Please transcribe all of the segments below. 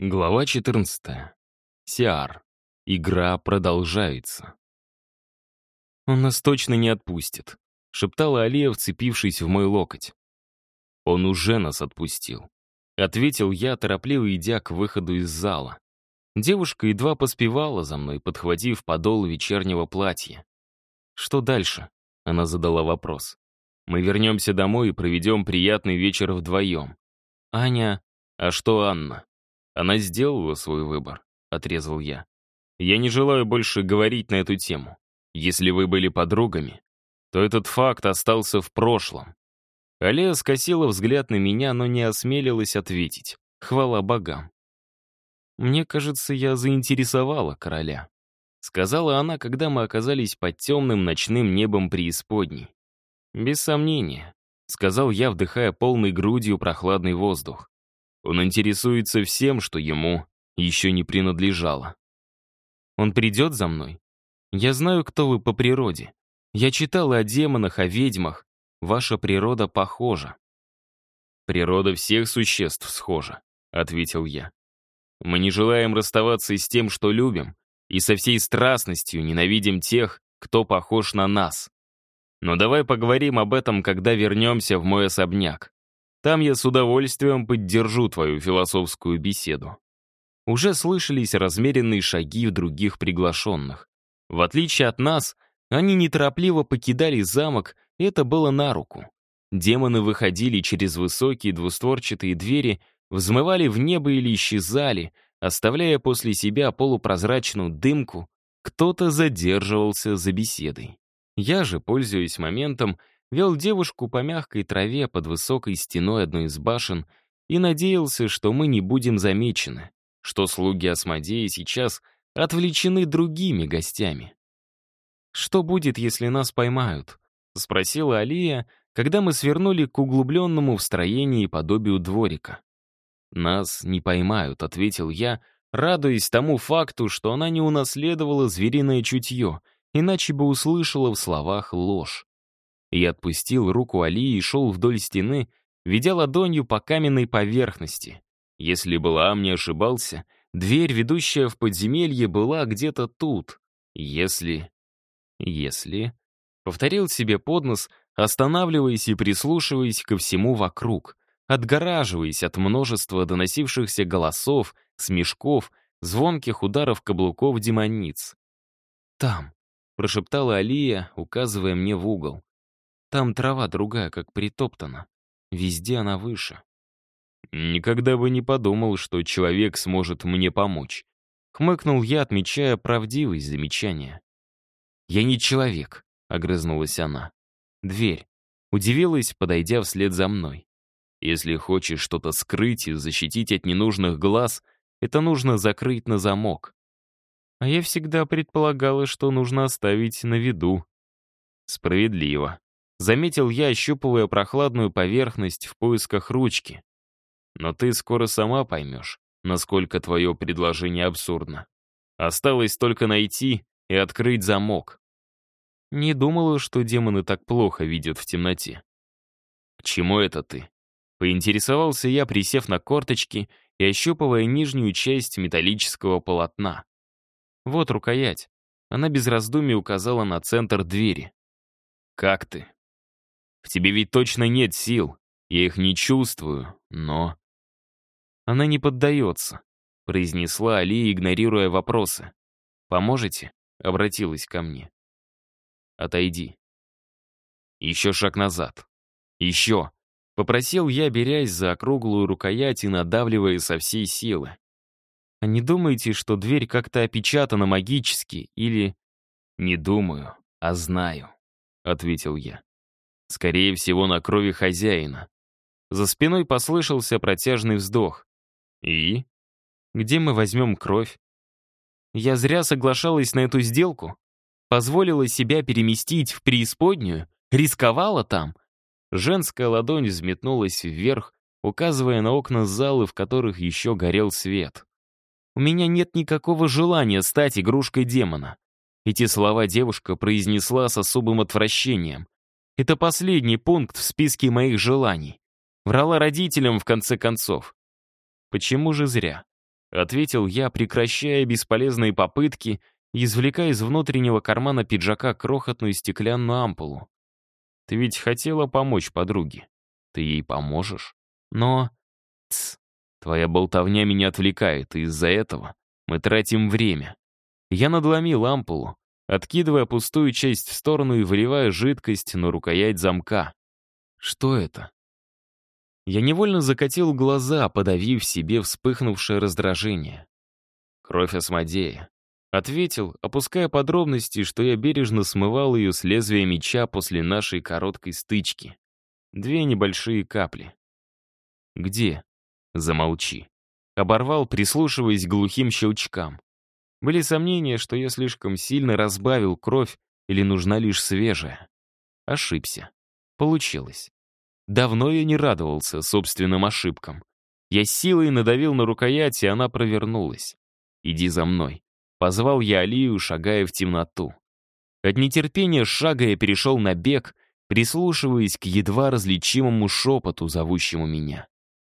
Глава 14. Сиар. Игра продолжается. «Он нас точно не отпустит», — шептала Алия, вцепившись в мой локоть. «Он уже нас отпустил», — ответил я, торопливо идя к выходу из зала. Девушка едва поспевала за мной, подхватив подол вечернего платья. «Что дальше?» — она задала вопрос. «Мы вернемся домой и проведем приятный вечер вдвоем. Аня... А что Анна?» Она сделала свой выбор, отрезал я. Я не желаю больше говорить на эту тему. Если вы были подругами, то этот факт остался в прошлом. Алия скосила взгляд на меня, но не осмелилась ответить. Хвала богам. «Мне кажется, я заинтересовала короля», — сказала она, когда мы оказались под темным ночным небом преисподней. «Без сомнения», — сказал я, вдыхая полной грудью прохладный воздух. Он интересуется всем, что ему еще не принадлежало. Он придет за мной? Я знаю, кто вы по природе. Я читала о демонах, о ведьмах. Ваша природа похожа. Природа всех существ схожа, ответил я. Мы не желаем расставаться с тем, что любим, и со всей страстностью ненавидим тех, кто похож на нас. Но давай поговорим об этом, когда вернемся в мой особняк. Там я с удовольствием поддержу твою философскую беседу. Уже слышались размеренные шаги в других приглашенных. В отличие от нас, они неторопливо покидали замок, и это было на руку. Демоны выходили через высокие двустворчатые двери, взмывали в небо или исчезали, оставляя после себя полупрозрачную дымку, кто-то задерживался за беседой. Я же, пользуясь моментом, вел девушку по мягкой траве под высокой стеной одной из башен и надеялся, что мы не будем замечены, что слуги Асмодея сейчас отвлечены другими гостями. «Что будет, если нас поймают?» — спросила Алия, когда мы свернули к углубленному в строении подобию дворика. «Нас не поймают», — ответил я, радуясь тому факту, что она не унаследовала звериное чутье, иначе бы услышала в словах ложь. Я отпустил руку Али и шел вдоль стены, ведя ладонью по каменной поверхности. Если Балаам не ошибался, дверь, ведущая в подземелье, была где-то тут. Если... Если... Повторил себе под нос, останавливаясь и прислушиваясь ко всему вокруг, отгораживаясь от множества доносившихся голосов, смешков, звонких ударов каблуков демониц. «Там», — прошептала Алия, указывая мне в угол. Там трава другая, как притоптана. Везде она выше. Никогда бы не подумал, что человек сможет мне помочь. Хмыкнул я, отмечая правдивость замечания. «Я не человек», — огрызнулась она. «Дверь». Удивилась, подойдя вслед за мной. «Если хочешь что-то скрыть и защитить от ненужных глаз, это нужно закрыть на замок». А я всегда предполагала, что нужно оставить на виду. Справедливо. Заметил я, ощупывая прохладную поверхность в поисках ручки. Но ты скоро сама поймешь, насколько твое предложение абсурдно. Осталось только найти и открыть замок. Не думала, что демоны так плохо видят в темноте. К чему это ты? Поинтересовался я, присев на корточки и ощупывая нижнюю часть металлического полотна. Вот рукоять. Она без раздумий указала на центр двери. «Как ты?» Тебе ведь точно нет сил. Я их не чувствую, но...» «Она не поддается», — произнесла Али, игнорируя вопросы. «Поможете?» — обратилась ко мне. «Отойди». Еще шаг назад. Еще. Попросил я, берясь за округлую рукоять и надавливая со всей силы. «А не думаете, что дверь как-то опечатана магически или...» «Не думаю, а знаю», — ответил я. Скорее всего, на крови хозяина. За спиной послышался протяжный вздох. И? Где мы возьмем кровь? Я зря соглашалась на эту сделку? Позволила себя переместить в преисподнюю? Рисковала там? Женская ладонь взметнулась вверх, указывая на окна залы, в которых еще горел свет. «У меня нет никакого желания стать игрушкой демона». Эти слова девушка произнесла с особым отвращением. Это последний пункт в списке моих желаний. Врала родителям в конце концов. Почему же зря? — ответил я, прекращая бесполезные попытки извлекая из внутреннего кармана пиджака крохотную стеклянную ампулу. «Ты ведь хотела помочь подруге. Ты ей поможешь. Но... Тсс, твоя болтовня меня отвлекает, и из-за этого мы тратим время». Я надломил ампулу, откидывая пустую часть в сторону и выливая жидкость на рукоять замка. Что это? Я невольно закатил глаза, подавив себе вспыхнувшее раздражение. Кровь Асмодея. Ответил, опуская подробности, что я бережно смывал ее с лезвия меча после нашей короткой стычки. Две небольшие капли. «Где?» «Замолчи». Оборвал, прислушиваясь к глухим щелчкам. Были сомнения, что я слишком сильно разбавил кровь или нужна лишь свежая. Ошибся. Получилось. Давно я не радовался собственным ошибкам. Я силой надавил на рукоять, и она провернулась. «Иди за мной». Позвал я Алию, шагая в темноту. От нетерпения шага я перешел на бег, прислушиваясь к едва различимому шепоту, зовущему меня.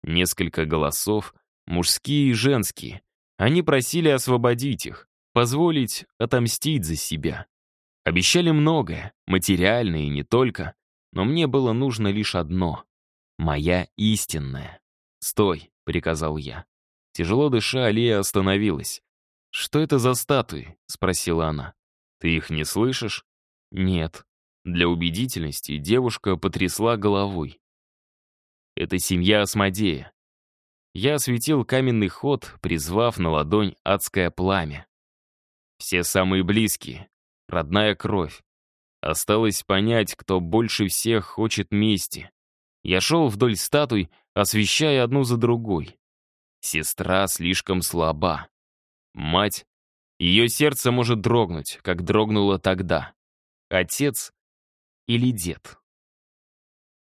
Несколько голосов, мужские и женские. Они просили освободить их, позволить отомстить за себя. Обещали многое, материальное и не только, но мне было нужно лишь одно — моя истинная. «Стой», — приказал я. Тяжело дыша, Алия остановилась. «Что это за статуи?» — спросила она. «Ты их не слышишь?» «Нет». Для убедительности девушка потрясла головой. «Это семья Асмодея». Я осветил каменный ход, призвав на ладонь адское пламя. Все самые близкие, родная кровь. Осталось понять, кто больше всех хочет мести. Я шел вдоль статуй, освещая одну за другой. Сестра слишком слаба. Мать. Ее сердце может дрогнуть, как дрогнуло тогда. Отец или дед.